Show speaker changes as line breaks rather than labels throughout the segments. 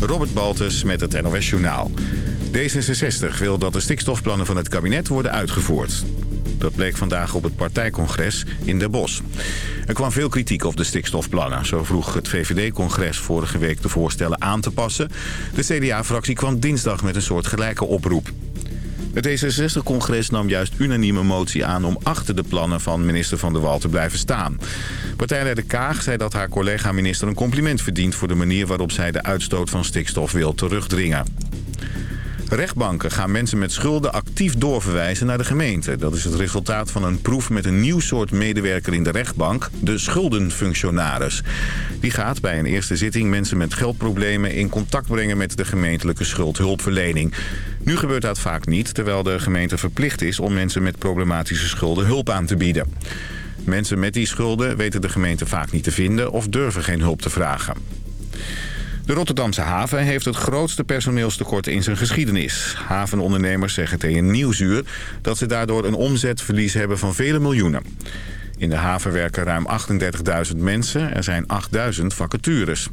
Robert Baltus met het NOS Journaal. D66 wil dat de stikstofplannen van het kabinet worden uitgevoerd. Dat bleek vandaag op het partijcongres in Den Bosch. Er kwam veel kritiek op de stikstofplannen. Zo vroeg het VVD-congres vorige week de voorstellen aan te passen. De CDA-fractie kwam dinsdag met een soort gelijke oproep. Het D66-congres nam juist unanieme motie aan om achter de plannen van minister Van der Wal te blijven staan. Partijleider Kaag zei dat haar collega-minister een compliment verdient voor de manier waarop zij de uitstoot van stikstof wil terugdringen. Rechtbanken gaan mensen met schulden actief doorverwijzen naar de gemeente. Dat is het resultaat van een proef met een nieuw soort medewerker in de rechtbank, de schuldenfunctionaris. Die gaat bij een eerste zitting mensen met geldproblemen in contact brengen met de gemeentelijke schuldhulpverlening. Nu gebeurt dat vaak niet, terwijl de gemeente verplicht is om mensen met problematische schulden hulp aan te bieden. Mensen met die schulden weten de gemeente vaak niet te vinden of durven geen hulp te vragen. De Rotterdamse haven heeft het grootste personeelstekort in zijn geschiedenis. Havenondernemers zeggen tegen Nieuwsuur dat ze daardoor een omzetverlies hebben van vele miljoenen. In de haven werken ruim 38.000 mensen. Er zijn 8.000 vacatures.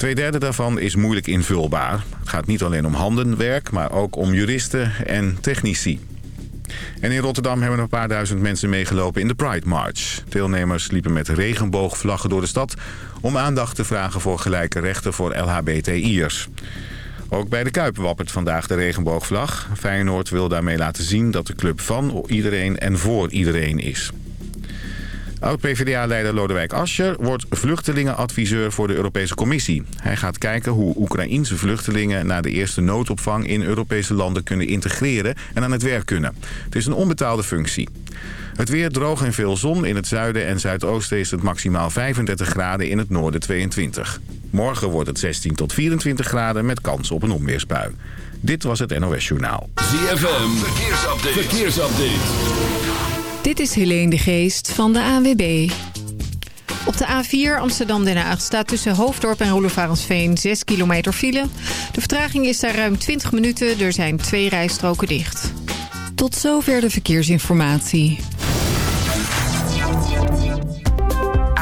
Tweederde daarvan is moeilijk invulbaar. Het gaat niet alleen om handenwerk, maar ook om juristen en technici. En in Rotterdam hebben een paar duizend mensen meegelopen in de Pride March. Deelnemers liepen met regenboogvlaggen door de stad... om aandacht te vragen voor gelijke rechten voor LHBTI'ers. Ook bij de Kuip wappert vandaag de regenboogvlag. Feyenoord wil daarmee laten zien dat de club van iedereen en voor iedereen is. Oud-PVDA-leider Lodewijk Asscher wordt vluchtelingenadviseur voor de Europese Commissie. Hij gaat kijken hoe Oekraïense vluchtelingen na de eerste noodopvang in Europese landen kunnen integreren en aan het werk kunnen. Het is een onbetaalde functie. Het weer droog en veel zon. In het zuiden en zuidoosten is het maximaal 35 graden, in het noorden 22. Morgen wordt het 16 tot 24 graden met kans op een onweersbui. Dit was het NOS Journaal.
ZFM, verkeersupdate. verkeersupdate.
Dit is Helene de Geest van de ANWB. Op de A4 Amsterdam-Den Haag staat tussen Hoofddorp en Roelofarensveen 6 kilometer file. De vertraging is daar ruim 20 minuten. Er zijn twee rijstroken dicht. Tot zover de verkeersinformatie.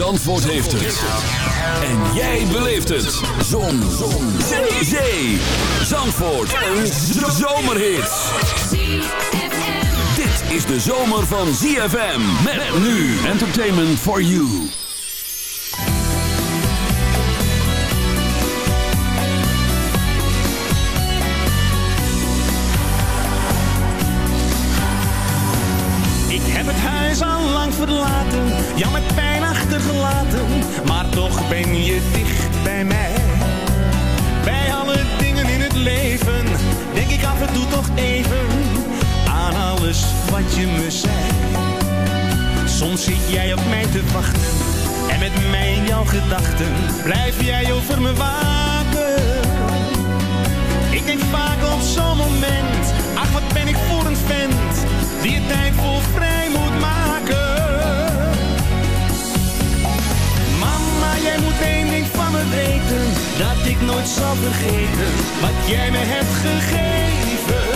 Zandvoort heeft het. En jij beleeft het. Zon. Zon. Zee. Zee. Zandvoort. Een zomerhit. Dit is de zomer van ZFM. Met nu Entertainment for You.
Ik heb het huis al lang verlaten, ja met pijn maar toch ben je dicht bij mij. Bij alle dingen in het leven, denk ik af en toe toch even aan alles wat je me zei. Soms zit jij op mij te wachten, en met mij in jouw gedachten, blijf jij over me waken. Ik denk vaak op zo'n moment, ach wat ben ik voor een vent, die het tijd voor nooit zal vergeten, wat jij me hebt gegeven.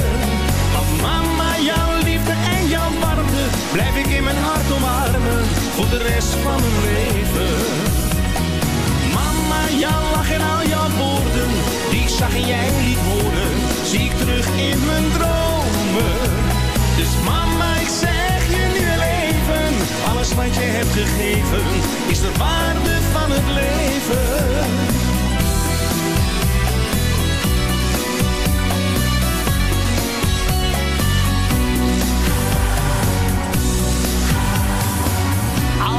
Want mama, jouw liefde en jouw warmte, blijf ik in mijn hart omarmen, voor de rest van mijn leven. Mama, jouw lach en al jouw woorden, die ik zag en jij liet horen, zie ik terug in mijn dromen. Dus mama, ik zeg je nu heel even, alles wat je hebt gegeven, is de waarde van het leven.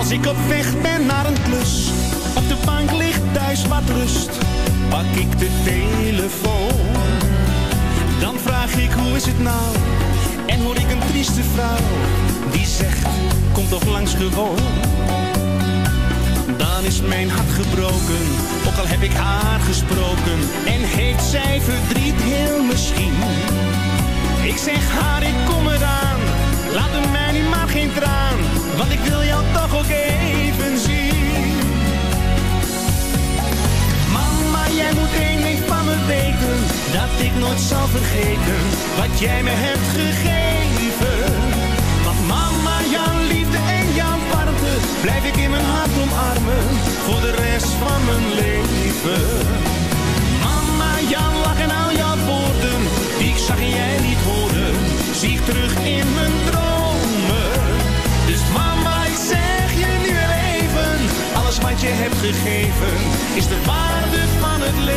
Als ik op weg ben naar een klus, op de bank ligt thuis wat rust, pak ik de telefoon. Dan vraag ik hoe is het nou, en hoor ik een trieste vrouw, die zegt, kom toch langs gewoon. Dan is mijn hart gebroken, ook al heb ik haar gesproken, en heeft zij verdriet heel misschien. Ik zeg haar, ik kom eraan, laat hem mij niet want ik wil jou toch ook even zien. Mama, jij moet één ding van me weten, dat ik
nooit zal vergeten wat jij me hebt gegeven. Want mama, jouw liefde en jouw warmte blijf ik in mijn hart omarmen voor de rest van mijn leven. Mama, jouw lach en al jouw woorden, die ik zag jij niet horen, zie ik terug in mijn droom. Mama, zeg je nu even, alles wat je hebt gegeven is de waarde van het leven.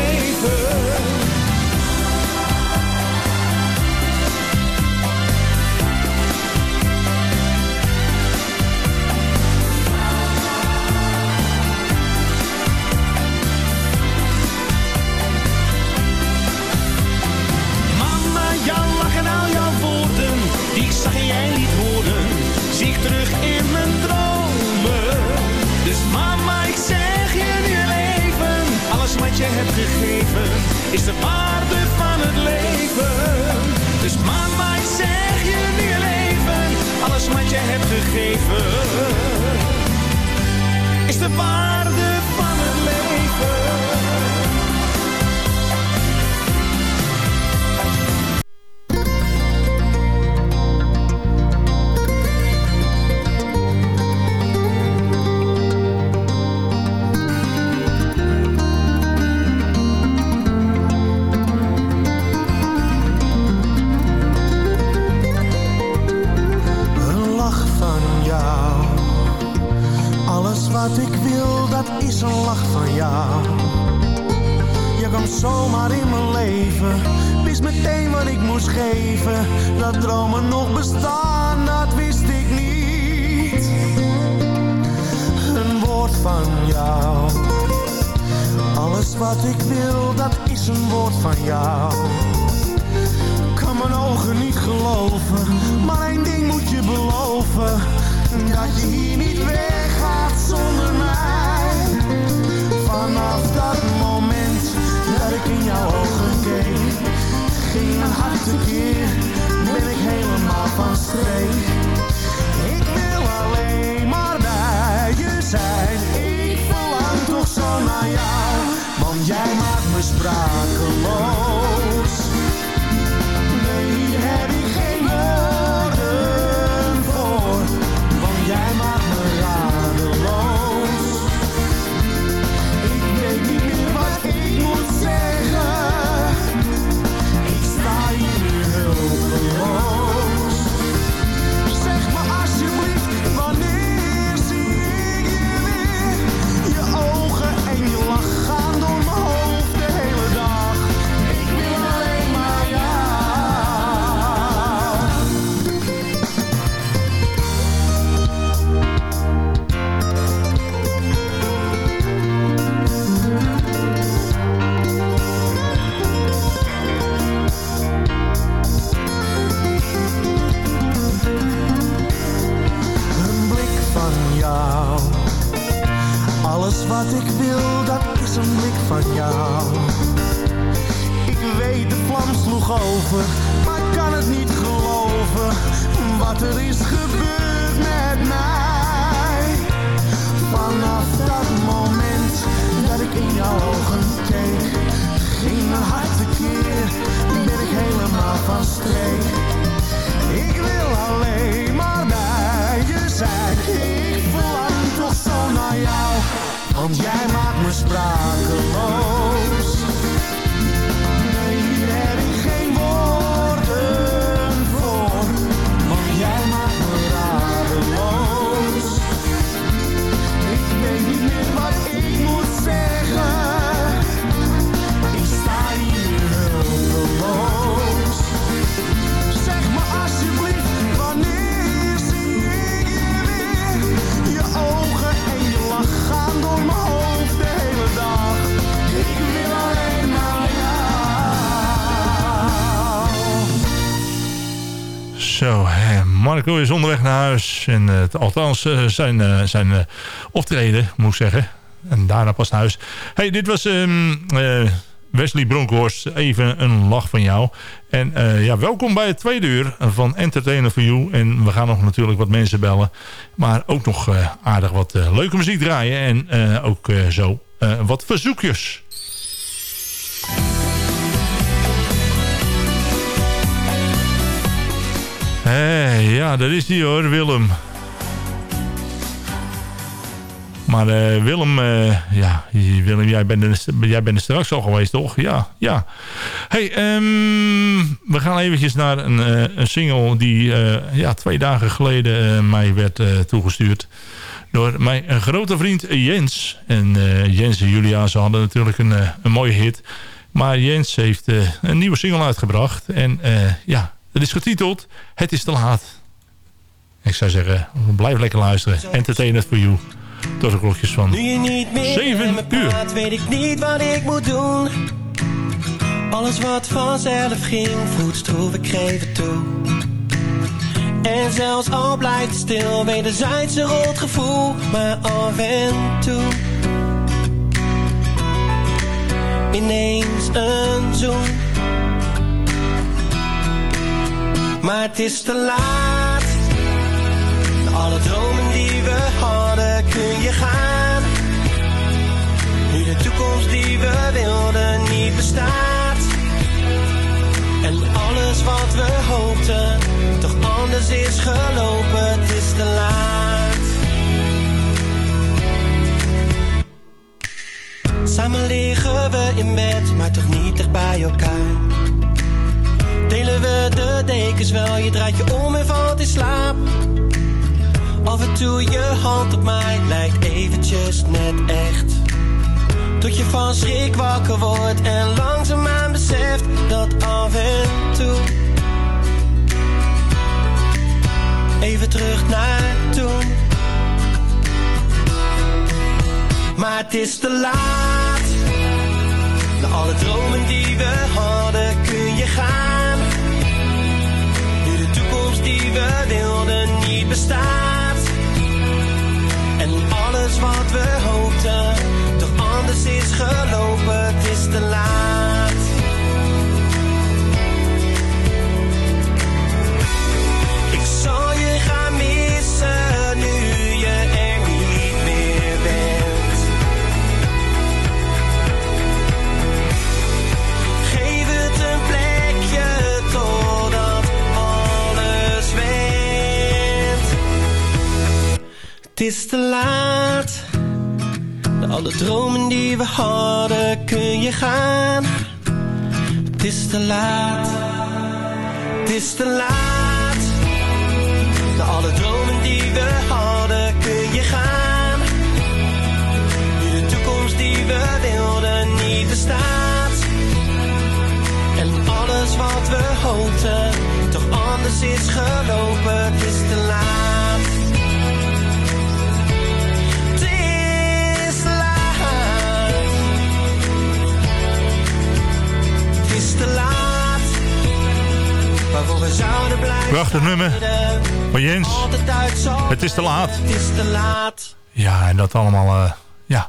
pra calor.
Marco is onderweg naar huis. En, uh, althans, uh, zijn, uh, zijn optreden, moet ik zeggen. En daarna pas naar huis. Hey, dit was um, Wesley Bronkhorst. Even een lach van jou. En ja, welkom bij het tweede uur van Entertainer for You. En we gaan nog natuurlijk wat mensen bellen. Maar ook nog aardig wat leuke muziek draaien. En ook zo wat verzoekjes. Hé, ja, dat is die hoor, Willem. Maar uh, Willem, uh, ja, Willem jij, bent jij bent straks al geweest, toch? Ja, ja. hey, um, we gaan eventjes naar een, uh, een single die ja, twee dagen geleden mij werd toegestuurd. Door mijn grote vriend Jens. En Jens en Julia, ze hadden natuurlijk een, een mooie hit. Maar Jens heeft een nieuwe single uitgebracht. En ja, dat is getiteld Het is te laat. Ik zou zeggen, blijf lekker luisteren. Entertainment for you. Tot de klokjes van
nu je niet meer 7 uur. Praat, weet ik niet wat ik moet doen. Alles wat vanzelf ging, voelt stroef, ik geef het toe. En zelfs al blijft het stil, wederzijds een rot gevoel. Maar af en toe ineens een zoen. Maar het is te laat. Alle dromen die we hadden kun je gaan. Nu de toekomst die we wilden niet bestaat. En alles wat we hoopten toch anders is gelopen. Het is te laat. Samen liggen we in bed, maar toch niet dicht bij elkaar. We de dekens wel, je draait je om en valt in slaap. Af en toe je hand op mij lijkt eventjes net echt. Tot je van schrik wakker wordt en langzaamaan beseft dat af en toe. Even terug naar toen. Maar het is te laat. Na alle dromen die we hadden kun je gaan. Die we wilden niet bestaat alles wat we hoopten, toch anders is gelopen, het is te laat. Het is te laat alle dromen die we hadden kun je gaan. Het is te laat, het is te laat. Alle dromen die we hadden kun je gaan. Nu de toekomst die we wilden niet bestaat. En alles wat we hoopten toch anders is gelopen.
Prachtig nummer van Jens. Het is te laat. Ja, en dat allemaal uh, ja,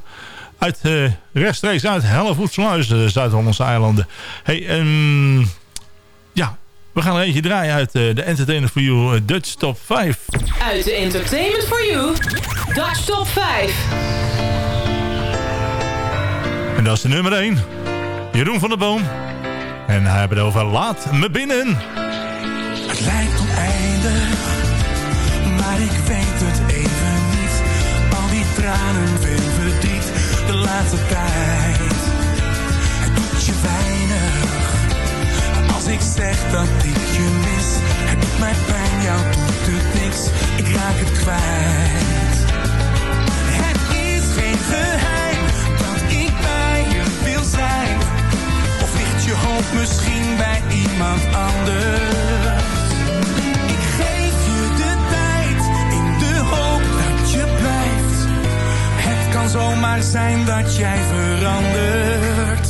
uit, uh, rechtstreeks uit Hellevoetsluis, de Zuid-Hollandse eilanden. Hey, um, ja, we gaan er eentje draaien uit uh, de Entertainment for You Dutch Top 5.
Uit de Entertainment for You Dutch Top 5.
En dat is de nummer 1. Jeroen van der Boom. En hij hebben het over Laat me binnen.
Maar ik weet het even niet. Al die tranen, veel verdriet, de laatste tijd. Het doet je weinig, als ik zeg dat ik je mis. Het doet mij pijn, jou doet het niks, ik raak het kwijt. Het is geen geheim, dat ik bij je wil zijn. Of ligt je hoop misschien bij iemand anders? Kan zomaar zijn dat jij verandert.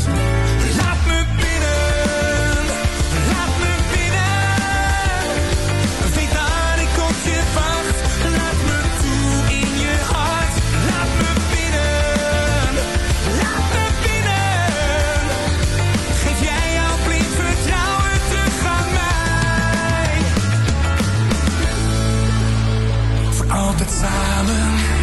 Laat me binnen, laat me binnen. Weet dat ik op je wacht. Laat me toe in je hart. Laat me binnen, laat me binnen. Geef jij jouw blind vertrouwen terug aan mij. Voor altijd samen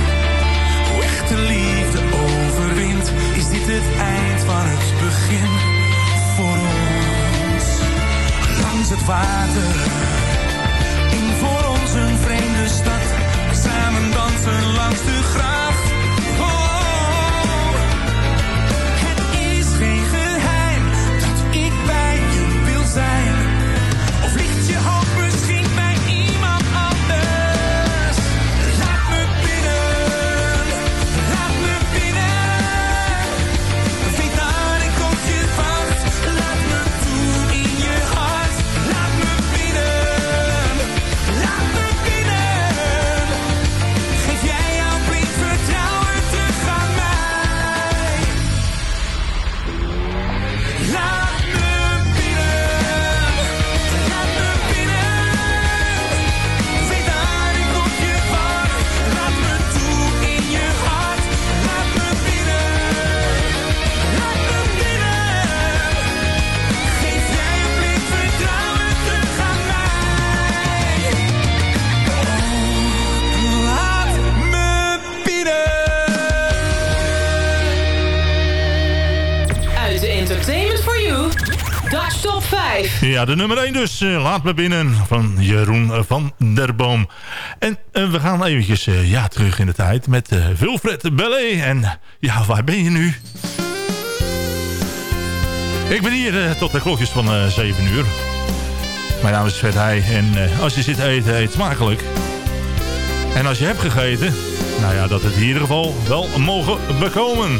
de liefde overwint, is dit het eind van het begin voor ons. Langs het water, in een vreemde stad. Samen dansen langs de gracht.
5.
Ja, de nummer 1 dus. eh, laat me binnen van Jeroen van der Boom. En eh, we gaan eventjes eh, ja, terug in de tijd met uh, Wilfred Bellet. En ja, waar ben je nu? Ik ben hier tot de klokjes van eh 7 uur. Mijn naam is Fred Heij. En als je zit eten, eet smakelijk. En als je hebt gegeten, nou ja, dat het in ieder geval wel mogen bekomen.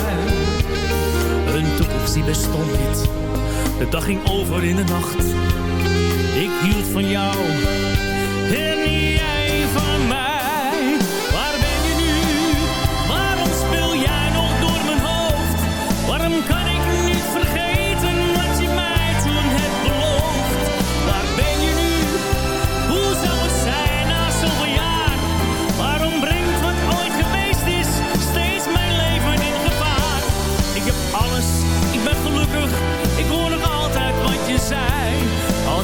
Een toekomst die bestond niet. De dag ging over in de nacht. Ik hield van jou. En jij van mij.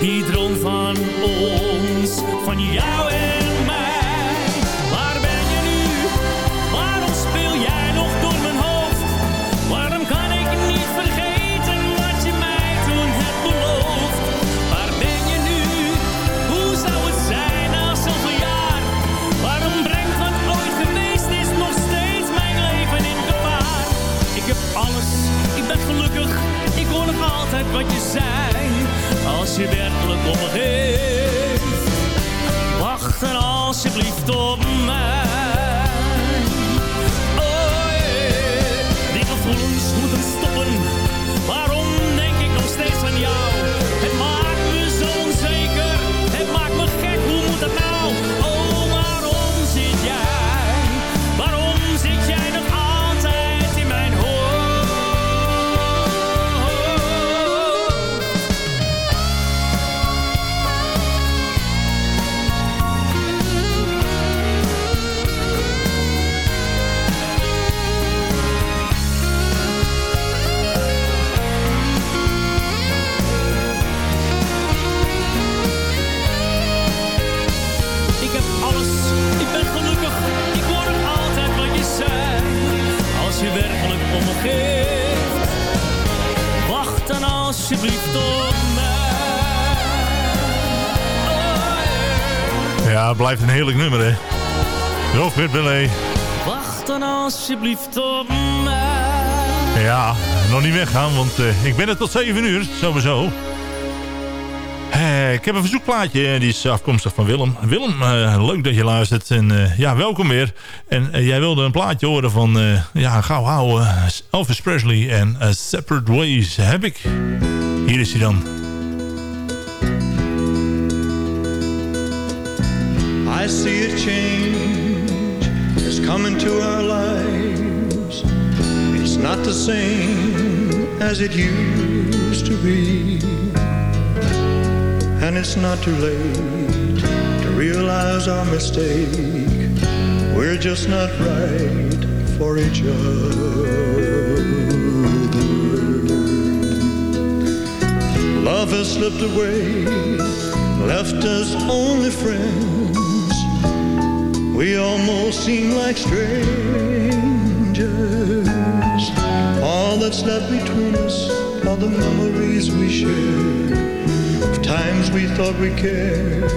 Die droom van ons, van jou en mij.
Blijft een heerlijk nummer, hè. Wilfred Bellet.
Wacht dan alsjeblieft op mij.
Ja, nog niet weggaan, want eh, ik ben er tot 7 uur, sowieso.
Eh, ik heb een verzoekplaatje, eh, die is afkomstig van Willem. Willem, leuk dat je luistert en ja, welkom weer. En jij wilde een plaatje horen van, ja, gauw houden, Elvis Presley en Separate Ways heb ik. Hier is hij dan.
I see a change has come into our lives. It's not the same as it used to be. And it's not too late to realize our mistake. We're just not right for each other. Love has slipped away, left us only friends. We almost seem like strangers. All that's left between us are the memories we share of times we thought we cared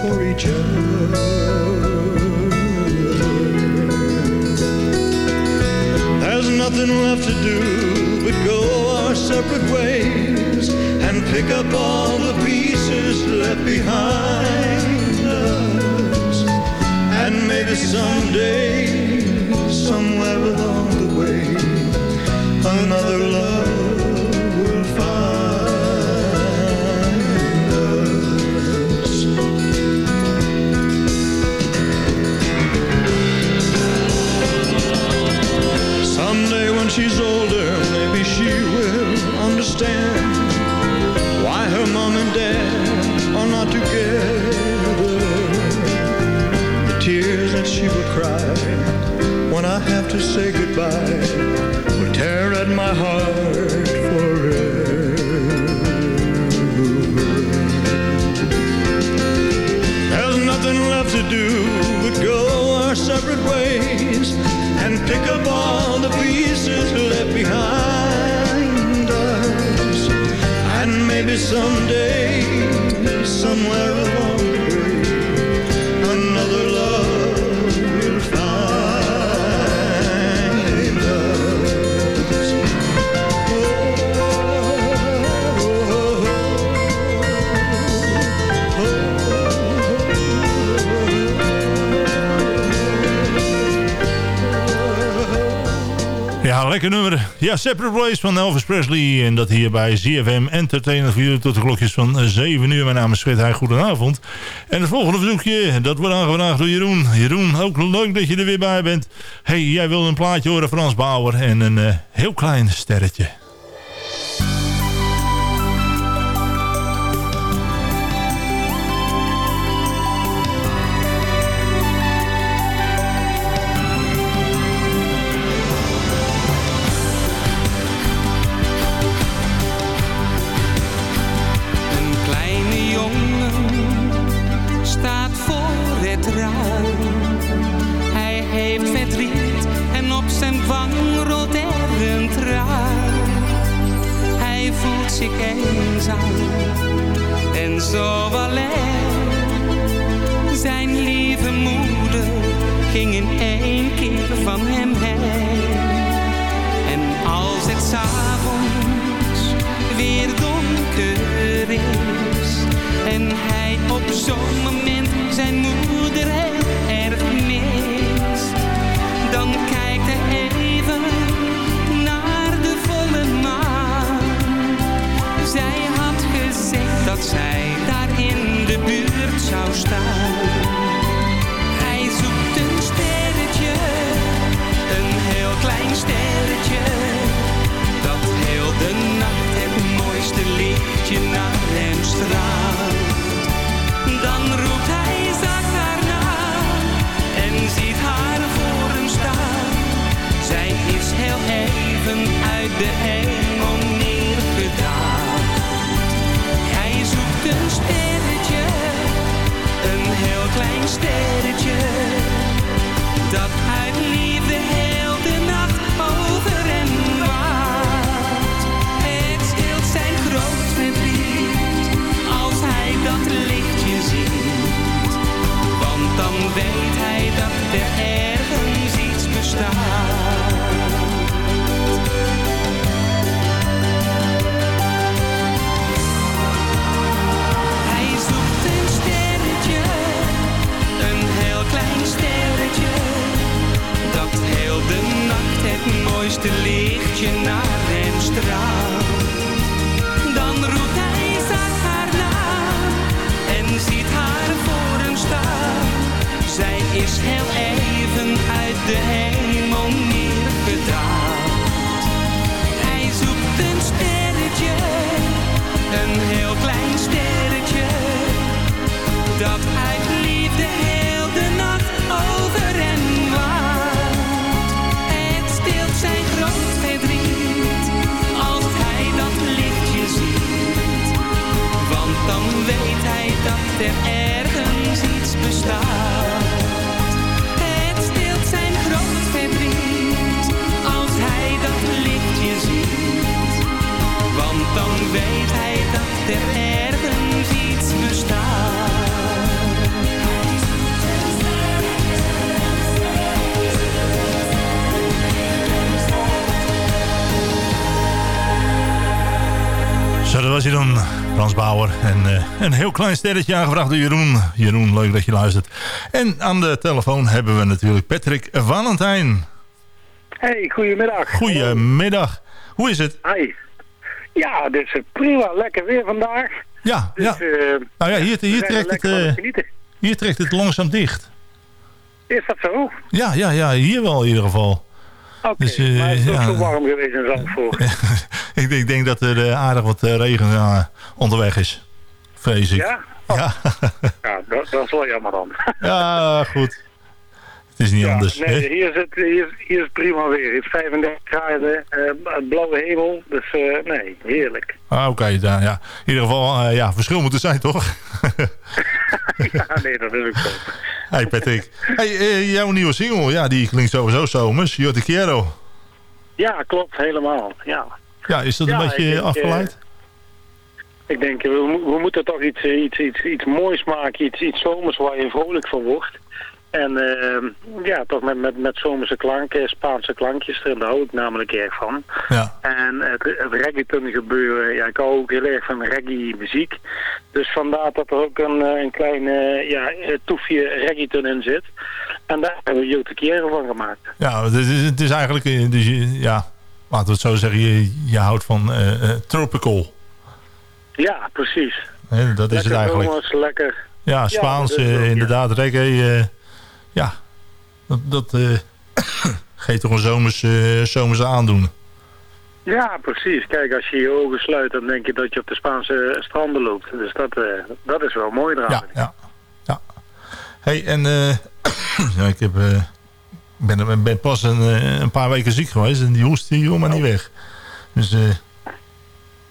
for each other. There's nothing left to do but go our separate ways and pick up all the pieces left behind maybe someday, somewhere along the way, another love will find us. Someday when she's older, maybe she will understand I have to say goodbye will tear at my heart forever. There's nothing left to do but go our separate ways and pick up all the pieces left behind us. And maybe someday, somewhere
nummer. Ja, Separate Ways van Elvis Presley. En dat hier bij ZFM Entertainer voor jullie tot de klokjes van 7 uur. Mijn naam is Fred Heij, goedenavond. En het volgende verzoekje, dat wordt aangevraagd door Jeroen. Jeroen, ook leuk dat je er weer bij bent. hey, jij wil een plaatje horen, Frans Bauer. En een eh, heel klein sterretje.
Uit de
was hij dan, Frans Bauer. En eh, een heel klein sterretje aangevraagd door Jeroen. Jeroen, leuk dat je luistert. En aan de telefoon hebben we natuurlijk Patrick Valentijn.
Hey, goedemiddag.
Goedemiddag. Hoe is het?
Hi. Ja, dit is prima. Lekker weer vandaag.
Ja,
Dus,
ja.
eh,
Nou ja, hier, hier,
er
trekt het, eh,
het
hier trekt het langzaam dicht.
Is dat zo?
Ja, ja, ja, hier wel in ieder geval.
Oké,
Dus, eh,
maar het is
ja.
zo warm geweest in Zandvoort.
ik, denk, ik denk dat er eh, aardig wat eh, regen eh, onderweg is. Vrees ik.
Ja?
Ja,
Ja, dat, dat is wel jammer dan.
ja goed. Het is niet
Ja,
anders.
nee,
hè?
hier is, het, hier, is, hier is het prima weer. Het is 35 graden, eh, blauwe hemel. Dus eh, nee, heerlijk.
Ah, Oké, daar, ja. in ieder geval, eh, ja, verschil moet er zijn, toch?
ja, nee, dat is ook zo.
hey Patrick. Hey, jouw nieuwe single, ja, die klinkt sowieso zomers. Yo te quiero.
Ja, klopt, helemaal. Ja.
Ja, is dat een beetje
denk,
afgeleid?
Ik denk, we, we moeten toch iets, iets, iets, iets moois maken, iets, iets zomers waar je vrolijk van wordt. En eh, ja, toch met, met, met zomerse klanken, Spaanse klankjes daar hou ik namelijk erg van.
Ja.
En het, het reggaeton gebeuren, ja, ik hou ook heel erg van reggae muziek. Dus vandaar dat er ook een, eh, een klein eh, ja, eh, toefje reggaeton in zit. En daar hebben we Jote Keren van gemaakt.
Ja, het is, het is eigenlijk, dus je, ja, laten we het zo zeggen, je, je houdt van eh, eh, tropical.
Ja, precies.
Hè, dat is het eigenlijk.
zomers, lekker.
Ja, Spaans,
ja.
inderdaad, reggae. Ja, dat, dat eh, geeft toch een zomers, eh, zomerse aandoen.
Ja, precies. Kijk, als je je ogen sluit, dan denk je dat je op de Spaanse stranden loopt. Dus dat, eh, dat is wel mooi eraan.
Ja, ja, ja. hey, en eh, ja, ik heb, ben, ben- pas een, een paar weken ziek geweest en die hoest die joh maar niet weg. Dus eh,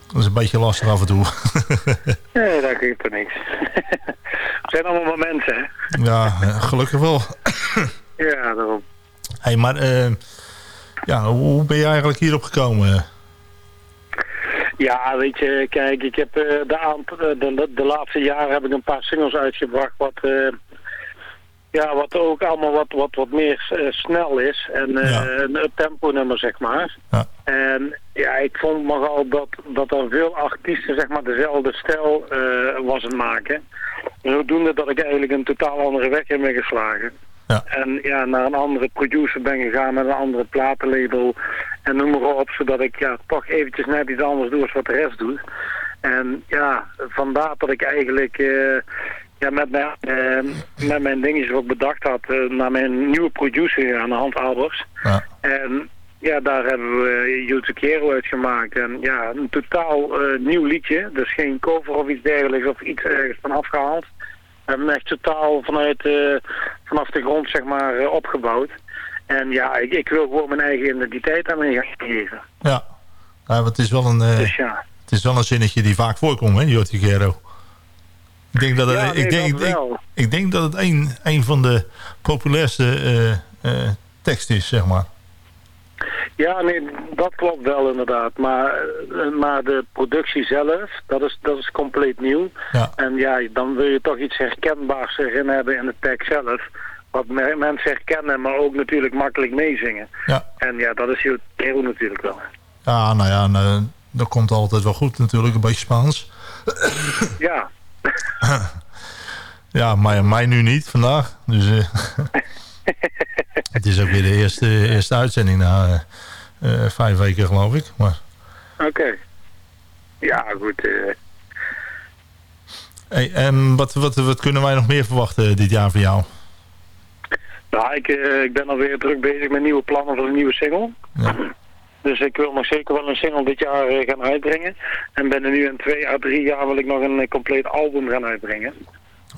dat is een beetje lastig af en toe.
Nee, dat geeft er niks. Het zijn allemaal mensen, hè?
ja, eh, gelukkig wel.
Ja, daarom.
hey, maar eh, ja, hoe ben je eigenlijk hierop gekomen?
Ja, weet je, kijk, ik heb eh, de, de, de, laatste jaren heb ik een paar singles uitgebracht wat, ja, wat ook allemaal wat, wat, wat meer eh, snel is. En eh,
Ja.
een tempo nummer, zeg maar.
Ja.
En ja, ik vond nogal dat, dat er veel artiesten, zeg maar, dezelfde stijl eh was aan het maken. Zodoende dat ik eigenlijk een totaal andere weg in ben geslagen.
Ja.
En ja, naar een andere producer ben gegaan met een andere platenlabel en noem maar op, zodat ik ja, toch eventjes net iets anders doe als wat de rest doet. En ja, vandaar dat ik eigenlijk ja, met, mijn, eh, met mijn dingetjes wat ik bedacht had, eh, naar mijn nieuwe producer gegaan, Hans Albers.
Ja.
En ja, daar hebben we YouTube Kero uitgemaakt. En ja, een totaal eh, nieuw liedje. Dus geen cover of iets dergelijks of iets ergens van afgehaald. We hebben hem echt totaal vanuit, eh, vanaf de grond zeg maar eh, opgebouwd. En ja, ik, ik wil gewoon mijn eigen identiteit aan mee gaan geven.
Ja, ja het is wel een, eh,
Dus ja.
het is wel een zinnetje die vaak voorkomt, hè, Jorti Guerrero. Ik denk dat het,
Ja, nee,
ik denk,
dat
ik, ik denk dat het een, een van de populairste eh, eh, teksten is, zeg maar.
Ja, nee, dat klopt wel inderdaad. Maar, eh, maar de productie zelf, dat is, dat is compleet nieuw.
Ja.
En ja, dan wil je toch iets herkenbaars erin hebben in de tekst zelf. Wat me- mensen herkennen, maar ook natuurlijk makkelijk meezingen.
Ja.
En ja, dat is heel, heel natuurlijk wel.
Ja, nou ja, nou, dat komt altijd wel goed natuurlijk, een beetje Spaans.
Ja,
Ja, maar mij nu niet vandaag. Dus eh, het is ook weer de eerste, eerste uitzending na eh, vijf weken geloof ik. Maar
oké. Ja, goed.
hey, en wat, wat, wat kunnen wij nog meer verwachten dit jaar van jou?
Nou, ik, ik ben alweer druk bezig met nieuwe plannen voor een nieuwe single. Dus ik wil nog zeker wel een single dit jaar eh, gaan uitbrengen. En binnen nu in twee à drie jaar wil ik nog een eh, compleet album gaan uitbrengen.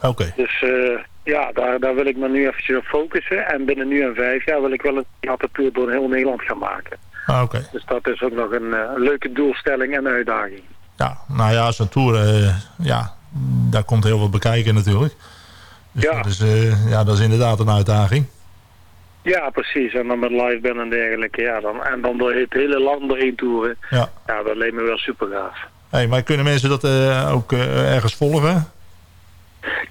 Oké.
Dus eh, ja, daar, daar wil ik me nu eventjes op focussen. En binnen nu en vijf jaar wil ik wel een theatertour door heel Nederland gaan maken.
Ah, Oké.
Dus dat is ook nog een, leuke doelstelling en uitdaging.
Ja, nou ja, zo'n tour, ja, daar komt heel wat bekijken natuurlijk. Dus
Ja.
Dat is, ja, dat is inderdaad een uitdaging.
Ja, precies. En dan met live band en dergelijke. Ja, dan, en dan door het hele land doorheen toeren.
Ja.
Ja, dat leek me wel super gaaf.
Hey, maar kunnen mensen dat eh, ook eh, ergens volgen?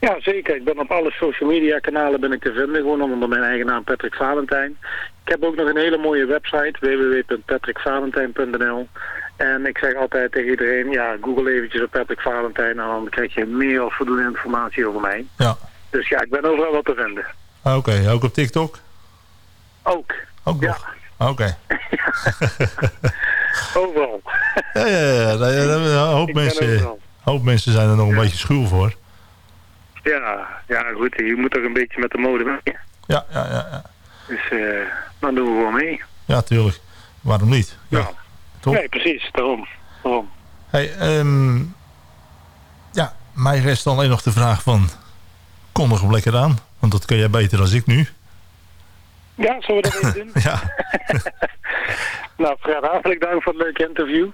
Ja, zeker. Ik ben op alle social media kanalen ben ik te vinden. Gewoon onder mijn eigen naam Patrick Valentijn. Ik heb ook nog een hele mooie website. www.patrickvalentijn.nl En ik zeg altijd tegen iedereen, ja, google eventjes op Patrick Valentijn. En dan krijg je meer of voldoende informatie over mij.
Ja.
Dus ja, ik ben overal wat te vinden.
Ah, Oké, ook op TikTok?
Ook.
Ook nog? Ah, Oké.
Overal.
Ja, ja, ja. Een hoop, mensen, hoop mensen zijn er nog een beetje schuw voor.
Ja, ja, goed. Je moet toch een beetje met de mode mee.
Ja, ja, ja. Ja,
Dus eh, dan doen we gewoon mee.
ja tuurlijk. Waarom niet? Ja. Toch?
Nee, precies. Daarom. Daarom.
Hey, ehm, ja, mij rest alleen nog de vraag van... Kondig hem lekker aan, want dat kun jij beter dan ik nu.
Ja, zullen we dat even doen?
Ja,
Nou, Fred, hartelijk dank voor het leuke interview.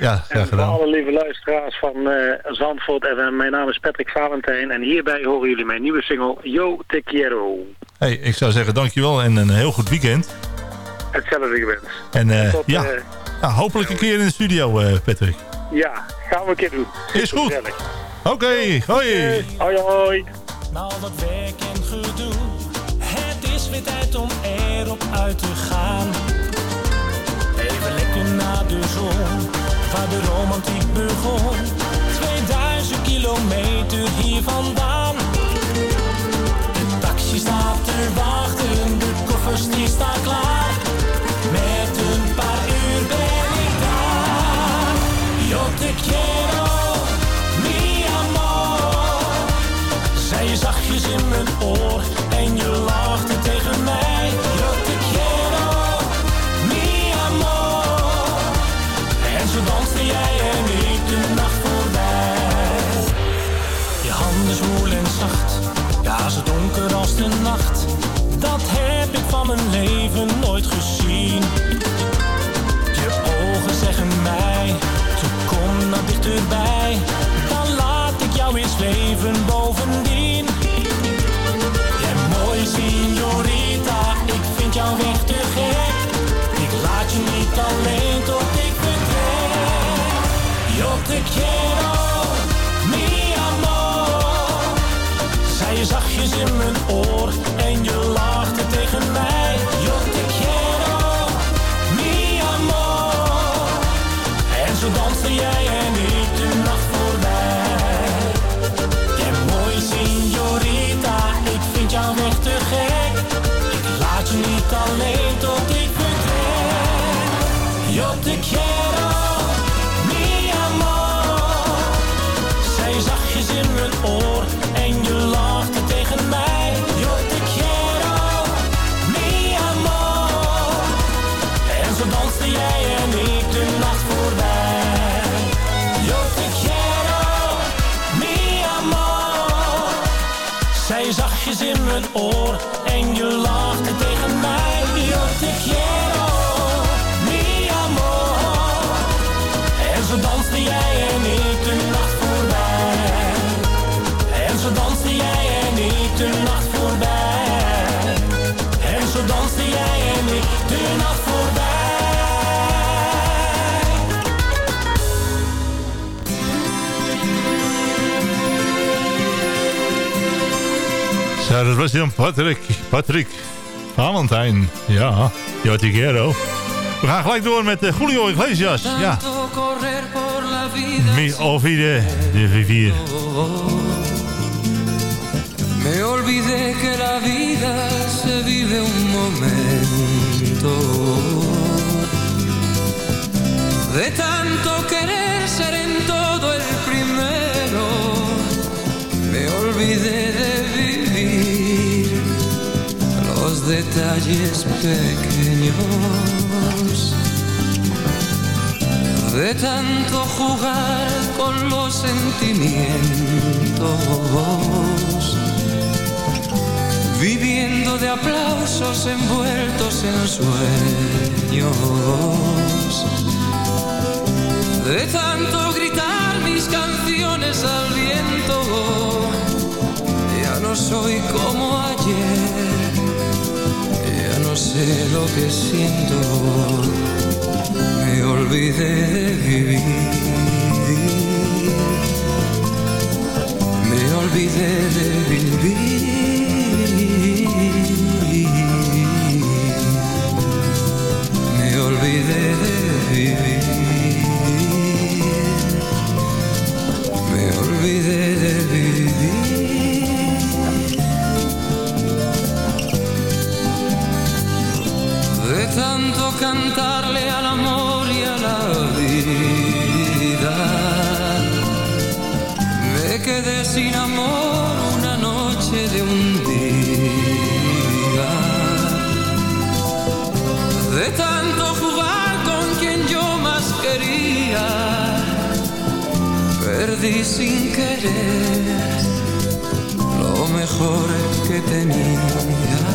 ja
En
graag
voor
gedaan.
alle lieve luisteraars van eh, Zandvoort FM. Mijn naam is Patrick Valentijn en hierbij horen jullie mijn nieuwe single Yo Te Quiero.
Hey, ik zou zeggen dankjewel en een heel goed weekend.
Hetzelfde gewenst.
En eh,
Tot,
ja,
eh,
ja, hopelijk een keer in de studio, eh, Patrick.
ja, gaan we een keer doen.
Is goed. Oké, hoi.
Hoi, hoi.
Nou, wat werk en gedoe. Weer tijd om erop uit te gaan. Even lekker naar de zon, waar de romantiek begon. 2000 kilometer hier vandaan. De taxi staat te wachten, de koffers die staan klaar. Met een paar uur ben ik daar. Yo in mijn oor en je lachte
was dan Patrick. Patrick Valentijn. Ja, quiero. We gaan gelijk door met eh, Julio Iglesias. Ja, mi olvide de vivir.
Me olvidé que la vida se vive un momento. De tanto querer ser en todo el primero, me olvidé de vivir detalles pequeños. De tanto jugar con los sentimientos. Viviendo de aplausos envueltos en sueños. De tanto gritar mis canciones al viento. Ya no soy como ayer. Sé lo que siento. Me olvidé de vivir. Me olvidé de vivir. Me olvidé de vivir. Me olvidé de tanto cantarle al amor y a la vida. Me quedé sin amor una noche de un día. De tanto jugar con quien yo más quería. Perdí sin querer lo mejor que tenía.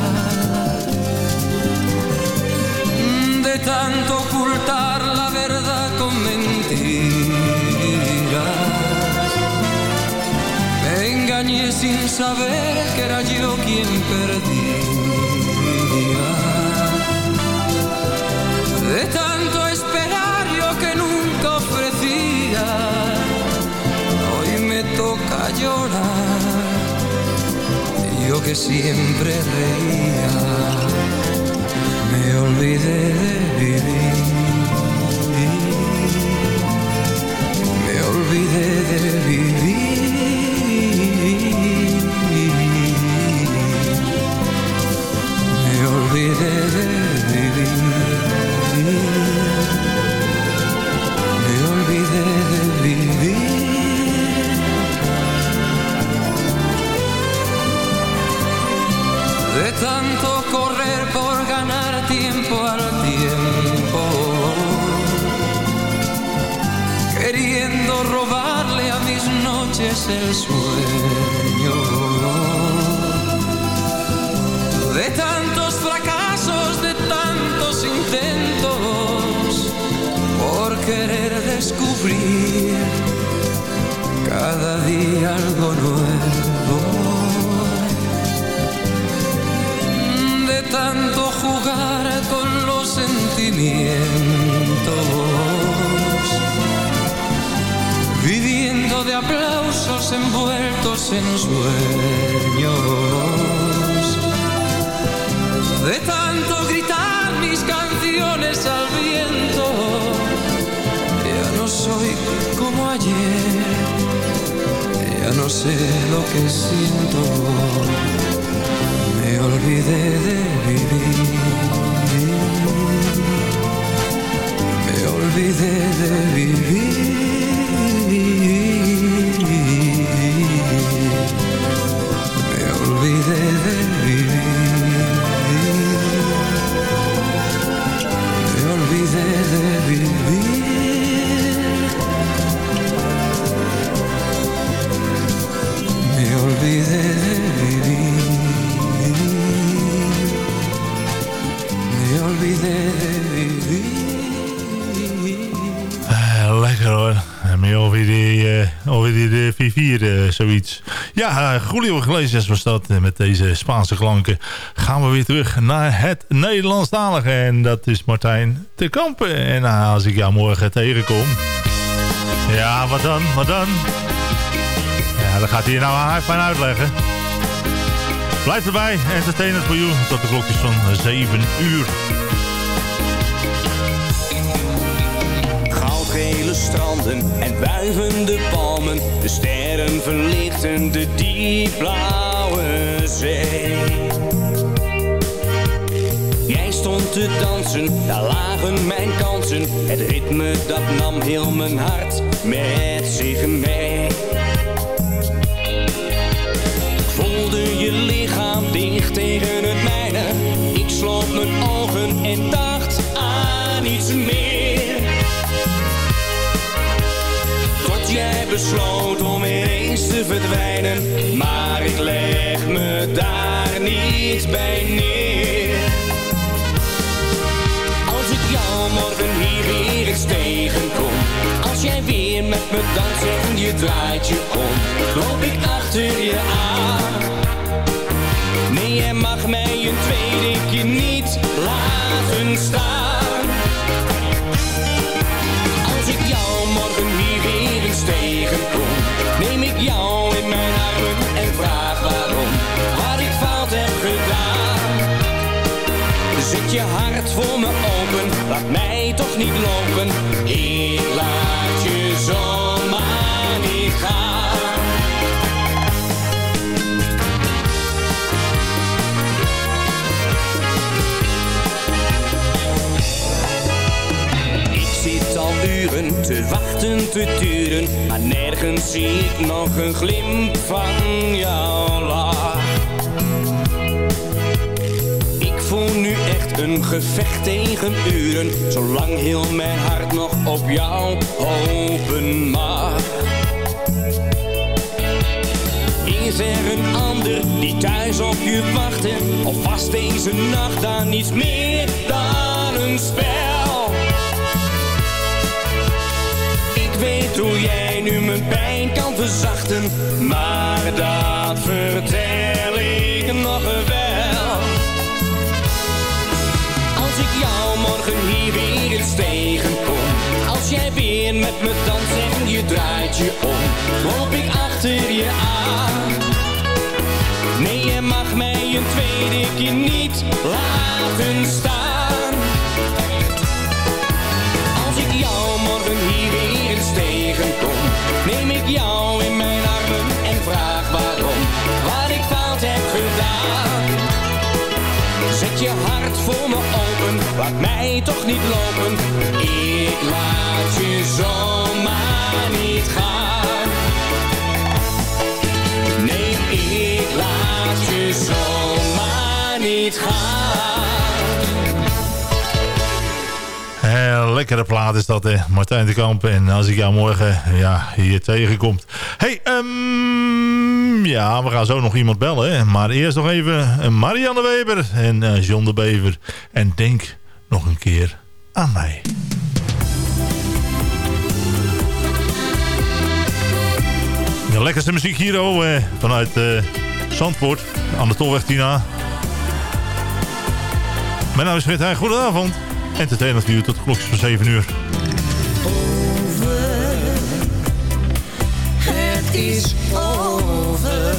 De tanto ocultar la verdad con mentiras. Me engañé sin saber que era yo quien perdía. De tanto esperar yo que nunca ofrecía. Hoy me toca llorar. Yo que siempre reía. Me olvidé de vivir. Me olvidé de vivir. El sueño. De tantos fracasos, de tantos intentos. Por querer descubrir cada día algo nuevo. de tanto envueltos en sueños, de tanto gritar mis canciones al viento, ya no soy como ayer, ya no sé lo que siento me olvidé de vivir. Me olvidé de vivir.
Zoiets. Ja, Julio Iglesias was dat. eh, met deze Spaanse klanken gaan we weer terug naar het Nederlandstalige. En dat is Martijn te Kampen. En eh, als ik jou morgen tegenkom... Ja, wat dan? Wat dan? Ja, dan gaat hij nou aan fijn uitleggen. Blijf erbij. Entertainment voor you. Tot de klokjes van 7 uur.
Goudgele stranden en wuivende palmen. De sterren verlichten de diepblauwe zee. Jij stond te dansen, daar lagen mijn kansen. Het ritme dat nam heel mijn hart met zich mee. Ik voelde je lichaam dicht tegen het mijne.
en dacht aan iets meer. Jij besloot om ineens te verdwijnen, maar ik leg me daar niet bij neer. Als ik jou morgen hier weer eens tegenkom, als jij weer met me danst en je draait je om, loop ik achter je aan. Nee, jij mag mij een tweede keer niet laten staan. Als ik jou morgen eens tegenkom, neem ik jou in mijn armen en vraag waarom, wat ik fout heb gedaan. Zet je hart voor me open, laat mij toch niet lopen, te wachten, te duren, maar nergens zie ik nog een glimp van jouw lach. Ik voel nu echt een gevecht tegen uren, zolang heel mijn hart nog op jou hopen mag. Is er een ander die thuis op je wachtte? Of was deze nacht dan niets meer dan een spel? Hoe jij nu mijn pijn kan verzachten, maar dat vertel ik nog wel. Als ik jou morgen hier weer eens tegenkom, als jij weer met me danst en je draait je om, loop ik achter je aan. Nee, je mag mij een tweede keer niet laten staan. Als ik jou morgen hier weer eens tegenkom, neem ik jou in mijn armen en vraag waarom, wat ik fout heb gedaan. Zet je hart voor me open, laat mij toch niet lopen, ik laat je zomaar niet gaan. Nee, ik laat je zomaar niet gaan.
Lekkere plaat is dat, hè. Martijn de Kamp. En als ik jou morgen ja, hier tegenkomt. hey, ehm, ja, we gaan zo nog iemand bellen. Hè. Maar eerst nog even eh, Marianne Weber en eh, John de Bever. En denk nog een keer aan mij. De lekkerste muziek hier oh, eh, vanuit eh, Zandvoort. Aan de Tolweg Tina. Mijn naam is Heij. Goedenavond. Entertainment voor u tot klokjes van 7 uur.
Het is over.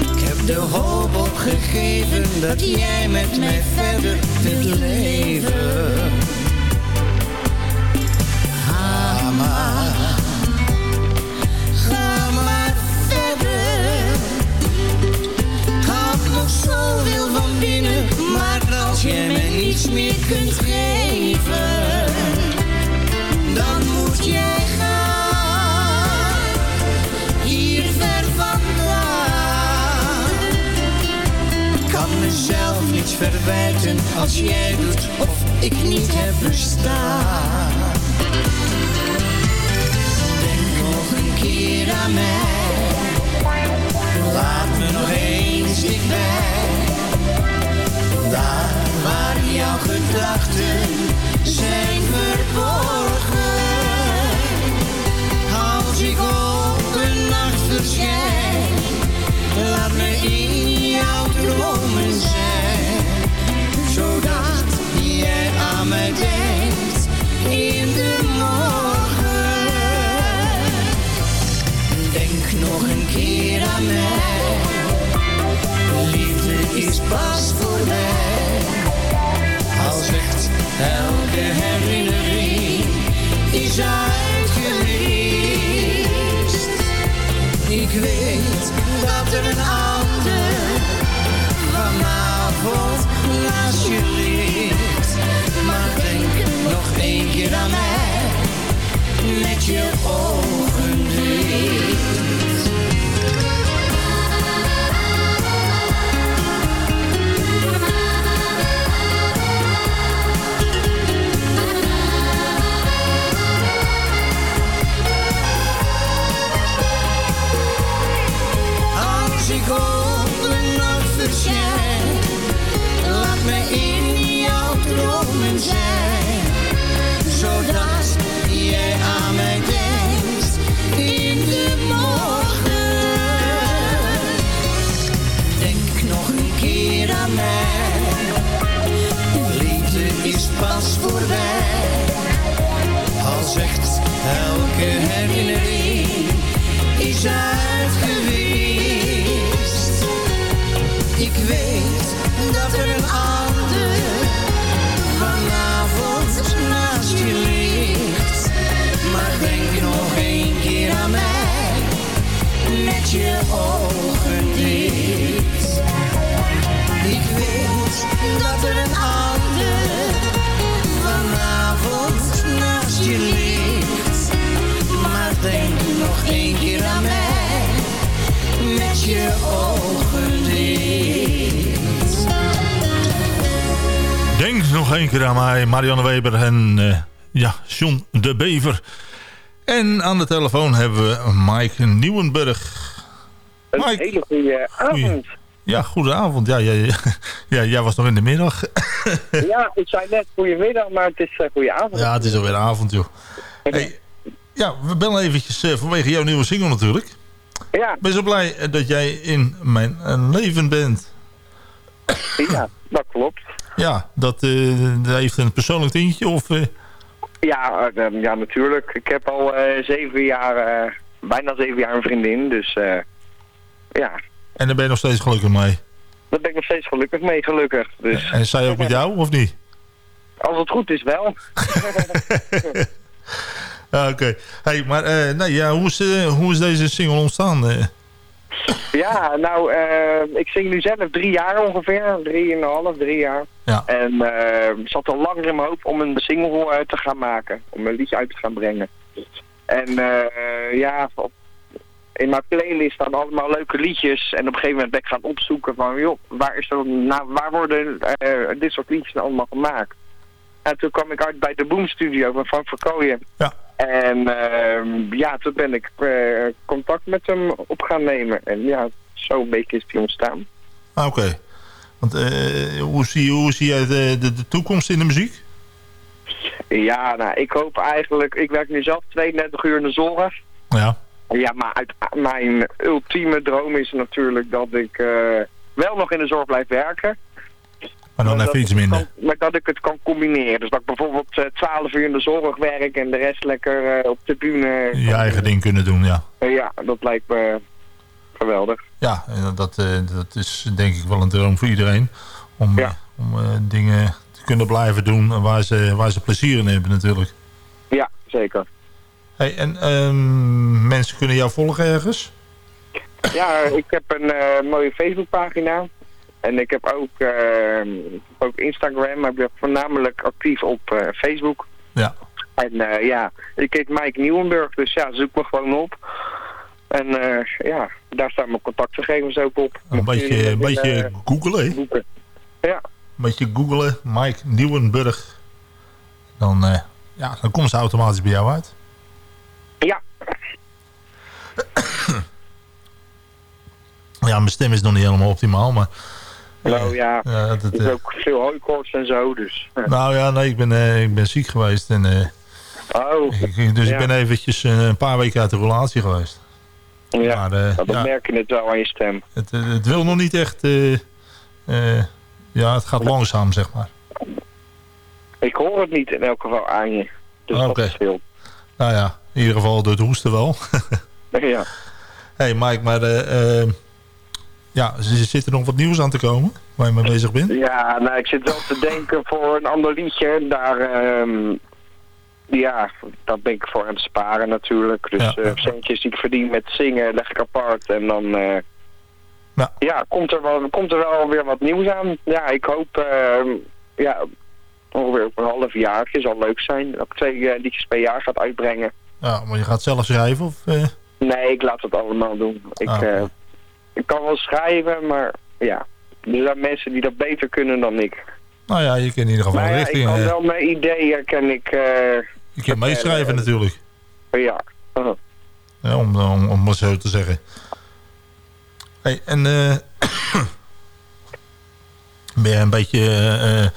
Ik heb de hoop opgegeven dat jij met mij verder wilt leven. Ga maar, ga maar verder. Ik had nog zoveel van binnen, jij mij niets meer kunt geven, dan moet jij gaan. Hier ver vandaan. Ik kan mezelf niets verwijten als jij doet of ik niet heb bestaan. Denk nog een keer aan mij. Laat me nog eens dichtbij. Daar waar jouw gedachten zijn verborgen. Als ik op een nacht verschijn, laat me in jouw dromen zijn. Zodat jij aan mij denkt in de morgen. Denk nog een keer aan mij. Pas voorbij. Als echt elke herinnering is uitgewist. Ik weet dat er een ander vanavond naast je ligt. Maar denk nog één keer aan mij, met je ogen dicht. Zijn, zodat jij aan mij denkt in de morgen. Denk nog een keer aan mij, liefde is pas voorbij. Al zegt elke herinnering is uitgewist. Ik weet dat er een ander vanavond naast je ligt. Maar denk nog een keer aan mij, met je ogen dicht. Ik weet dat er een ander vanavond naast je ligt. Maar denk nog een keer aan mij, met je ogen dicht.
Denk nog één keer aan mij, Marianne Weber en eh, ja, John de Bever. En aan de telefoon hebben we Mike Nieuwenburg.
Een hele goede avond.
Ja, goedenavond. Ja, ja, ja, ja, jij was nog in de middag.
Ja, ik zei net goedemiddag, maar het is uh, goede avond.
Ja, het is alweer avond, joh. Hey, ja, we bellen eventjes eh, vanwege jouw nieuwe single natuurlijk.
Ja.
Ik ben zo blij dat jij in mijn leven bent.
Ja, dat klopt.
Ja, dat, eh, dat heeft een persoonlijk tintje of... eh,
Ja, eh, ja, natuurlijk. Ik heb al zeven jaar, bijna zeven jaar een vriendin, dus ja,
en daar ben je nog steeds gelukkig mee.
daar ben ik nog steeds gelukkig mee, gelukkig. Dus
En zij ook met jou, of niet?
als het goed is wel.
Ja, Oké. Hey, maar nee, ja, hoe, is, hoe is deze single ontstaan?
Ja, nou, eh, ik zing nu zelf drie jaar ongeveer. Drieënhalf, drie jaar.
Ja.
En eh zat al langer in mijn hoofd om een single eh, te gaan maken. Om een liedje uit te gaan brengen. En ja, op, in mijn playlist staan allemaal leuke liedjes. En op een gegeven moment ben ik gaan opzoeken van, joh, waar, is er, nou, waar worden dit soort liedjes nou allemaal gemaakt? En toen kwam ik uit bij de Boom Studio van Frank Verkooyen.
Ja.
En ehm, ja, toen ben ik eh, contact met hem op gaan nemen. En ja, zo een beetje is die ontstaan.
Ah, Oké. Want eh, hoe, zie, hoe zie jij de, de, de toekomst in de muziek?
Ja, nou, ik hoop eigenlijk... Ik werk nu zelf 32 uur in de zorg.
Ja.
Ja, maar uit, mijn ultieme droom is natuurlijk dat ik eh, wel nog in de zorg blijf werken.
Maar dan even iets minder.
kan- maar dat ik het kan combineren. Dus dat ik bijvoorbeeld eh, 12 uur in de zorg werk en de rest lekker eh, op de bühne.
Je eigen ding kunnen doen, ja.
Eh, ja, dat lijkt me geweldig.
Ja, dat, dat is denk ik wel een droom voor iedereen. Om, om dingen te kunnen blijven doen waar ze, waar ze plezier in hebben natuurlijk.
Ja, zeker.
Hey, en ehm, mensen kunnen jou volgen ergens?
Ja, ik heb een eh, mooie Facebookpagina. En ik heb ook, eh, ook Instagram, maar ik ben voornamelijk actief op eh, Facebook.
Ja.
En eh, ja, ik heet Mike Nieuwenburg, dus ja, zoek me gewoon op. En eh, ja, daar staan mijn contactgegevens ook op.
Een beetje, een beetje googelen.
Ja.
Een beetje googelen. Mike Nieuwenburg. Dan, eh, ja, dan komen ze automatisch bij jou uit.
Ja.
Ja, mijn stem is nog niet helemaal optimaal, maar...
Nou ja,
Ja, dat,
is
eh,
ook veel hooikoorts en zo, dus...
Nou ja, nee, ik ben, eh, ik ben ziek geweest. En, eh,
Oh,
ik- dus ik ben eventjes eh, een paar weken uit de relatie geweest.
Ja,
Maar, eh,
nou,
ja.
merk je het wel aan je stem.
Het, eh, het wil nog niet echt... eh, eh, ja, het gaat langzaam, zeg maar.
Ik hoor het niet in elk geval aan je. Dus
Oké.
dat is veel.
Nou ja, in ieder geval door het hoesten wel.
Ja.
hey Mike, maar eh, eh, ja, z- zit er nog wat nieuws aan te komen waar je mee bezig bent?
Ja, nou, ik zit wel te denken voor een ander liedje. Daar, ehm, ja, dat ben ik voor aan het sparen natuurlijk. Dus
Ja.
eh, centjes die ik verdien met zingen leg ik apart. En dan, eh, ja, komt, er wel, komt er wel weer wat nieuws aan. Ja, ik hoop, ehm, ja, ongeveer een half jaar zal leuk zijn. Dat ik twee eh, liedjes per jaar gaat uitbrengen.
Ja, maar je gaat zelf schrijven? Of?
Nee, ik laat het allemaal doen. Ik,
Ah,
ik kan wel schrijven, maar ja, er zijn mensen die dat beter kunnen dan ik.
Nou ja, je kan in ieder geval
Maar ja, ik
richting...
kan
eh,
wel mijn ideeën, kan ik... eh,
je kan meeschrijven natuurlijk.
ja. Uh,
Ja, om, om, om maar zo te zeggen. Hey, en eh, Ben je een beetje eh, eh,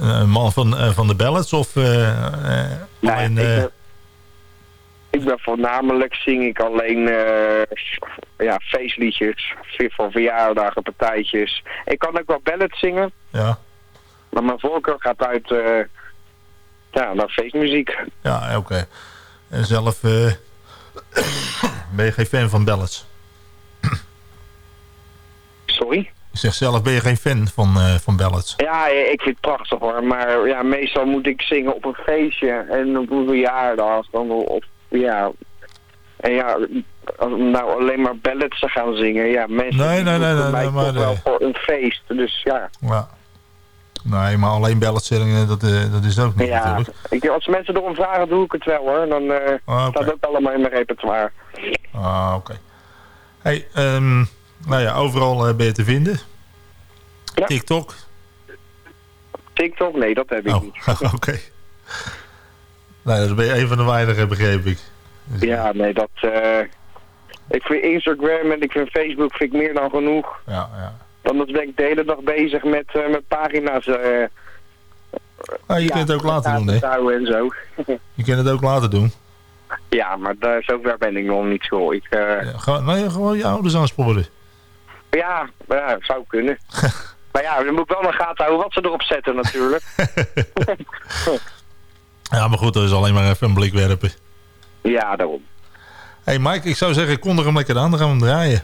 een man van, van de ballads? Of eh, eh,
Nee,
alleen...
ik,
eh,
ik ben voornamelijk zing ik alleen eh, ja, feestliedjes. Voor verjaardagen, partijtjes. Ik kan ook wel ballads zingen.
ja,
Maar mijn voorkeur gaat uit eh, ja, naar feestmuziek.
ja oké. En zelf eh, ben je geen fan van ballads?
Sorry?
Ik zeg zelf ben je geen fan van, eh, van ballads?
Ja, ik vind het prachtig hoor. Maar ja, meestal moet ik zingen op een feestje en op een verjaardag. Dan op, ja. En ja, nou alleen maar ballads te gaan zingen. Ja, mensen
Nee, nee, nee, nee, maar,
toch wel
eh,
voor een feest. Dus ja.
Ja. Nee, maar alleen ballads zingen, dat, eh, dat is ook niet
Ja,
natuurlijk.
ik, als mensen erom vragen, doe ik het wel hoor. Dan eh
Ah, oké.
staat ook allemaal in mijn repertoire.
Ah, oké. Hey, ehm, nou ja, overal eh, ben je te vinden. TikTok?
TikTok? Nee, dat heb ik
Oh,
niet.
oké. Nou, dat ben je een van de weinigen, begreep ik.
Ja, nee, dat... eh ik vind Instagram en ik vind Facebook vind ik meer dan genoeg.
Ja, ja.
Dan ben ik de hele dag bezig met, eh, met pagina's.
Ah, je kunt het ook laten doen, hè?
en zo.
Je kunt het ook laten doen.
ja, maar daar, zover ben ik nog niet zo. Ik,
Ja, gewoon, nee, gewoon je ouders aansporen.
ja, ja, zou kunnen. maar ja, dan moet ik wel een gaten houden wat ze erop zetten natuurlijk.
Ja, maar goed, dat is alleen maar even een blik werpen.
ja, daarom.
hey Mike, ik zou zeggen, kondig hem lekker aan, dan gaan we hem draaien.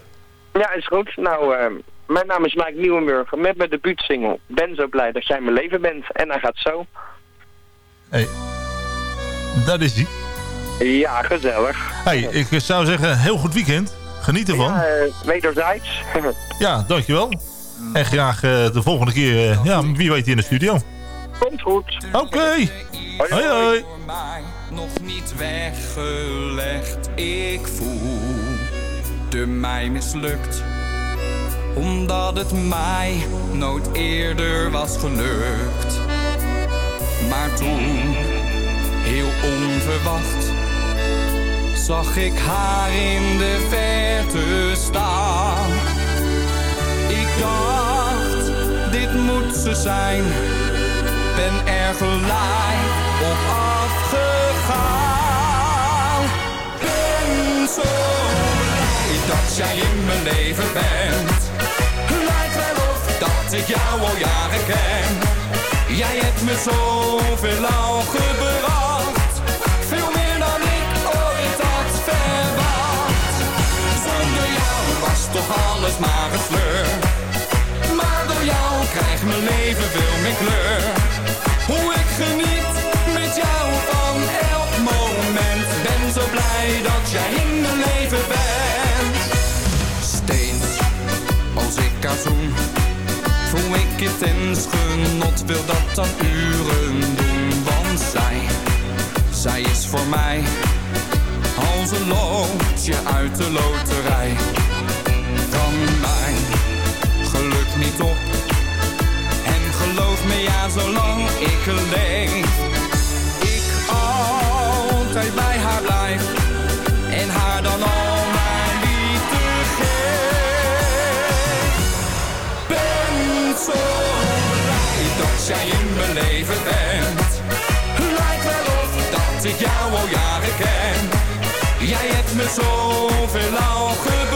Ja, is goed. Nou, eh, mijn naam is Mike Nieuwenburger met mijn debuutsingle. Ben zo blij dat jij mijn leven bent. En hij gaat zo.
Hey, dat is die.
Ja, gezellig.
Hey, ik zou zeggen, heel goed weekend. Geniet ervan.
Ja, eh, wederzijds.
Ja, dankjewel. En graag eh, de volgende keer, eh, ja, wie weet hier in de studio.
Komt goed.
Oké. Hoi, hoi.
nog niet weggelegd. Ik voel de mij mislukt. Omdat het mij nooit eerder was gelukt. Maar toen, heel onverwacht, zag ik haar in de verte staan. Ik dacht, dit moet ze zijn. Ben er gelijk op afgegaan. Ben zo blij dat jij in mijn leven bent. Lijkt wel of dat ik jou al jaren ken. Jij hebt me zoveel al gebracht. Veel meer dan ik ooit had verwacht. Zonder jou was toch alles maar een sleur. Maar door jou krijgt mijn leven veel meer kleur. Hoe ik geniet met jou van elk moment. Ben zo blij dat jij in mijn leven bent. Steeds als ik haar zoen, voel ik intens genot. Wil dat dan uren doen, want zij, zij is voor mij als een loodje uit de loterij. Kan mijn geluk niet op. En geloof me ja, zolang ik leef, ik altijd bij haar blijf. En haar dan al mijn liefde geef. Ben zo blij dat jij in mijn leven bent. Lijkt wel of dat ik jou al jaren ken. Jij hebt me zoveel al gebracht.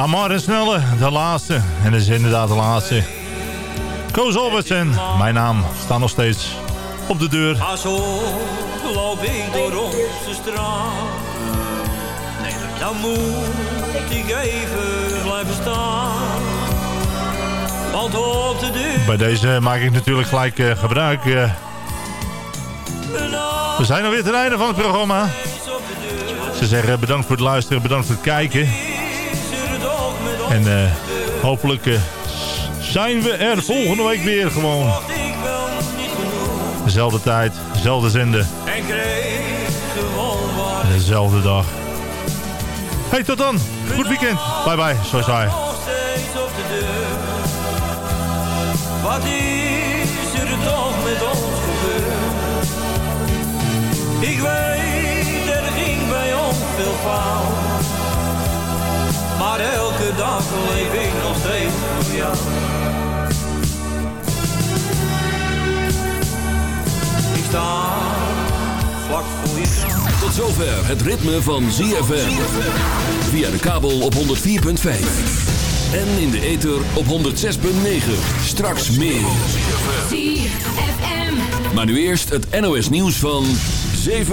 Amar en Snelle, de laatste. En dat is inderdaad de laatste. Koos Albertsen, mijn naam, staat nog steeds op de deur.
Zo loop ik door onze straat. Dan moet ik even blijven staan. Want op de deur
Bij deze maak ik natuurlijk gelijk eh, gebruik. eh. we zijn alweer ten einde van het programma. Ze zeggen bedankt voor het luisteren, bedankt voor het kijken. En eh, hopelijk eh, zijn we er volgende week weer gewoon. Dezelfde tijd, dezelfde zender.
en
Dezelfde dag. Hey, tot dan. Goed weekend. Bye bye. Zo saai.
nog steeds op de deur. Wat is er toch met ons gebeurd? Ik weet, er ging bij ons veel fout. Maar elke dag leef ik nog steeds voor jou. Ik sta vlak voor je
Tot zover het ritme van ZFM. Via de kabel op 104.5. En in de ether op 106.9. Straks meer.
ZFM.
Maar nu eerst het NOS nieuws van 7